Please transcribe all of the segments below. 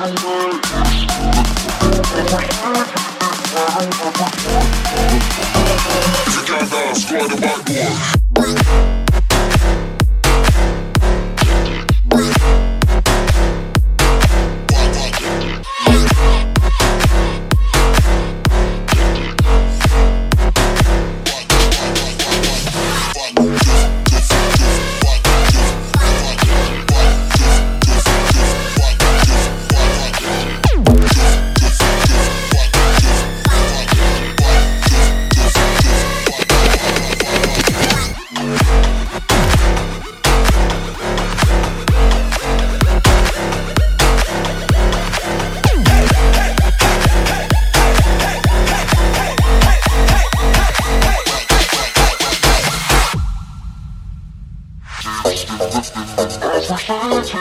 I'm Together, squad of about boys. As we fight it,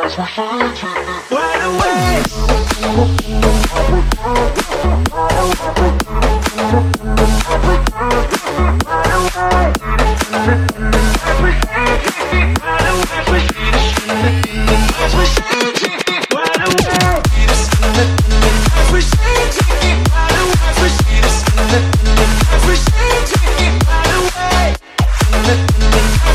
as we fight it.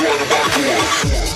Squad, squad, squad.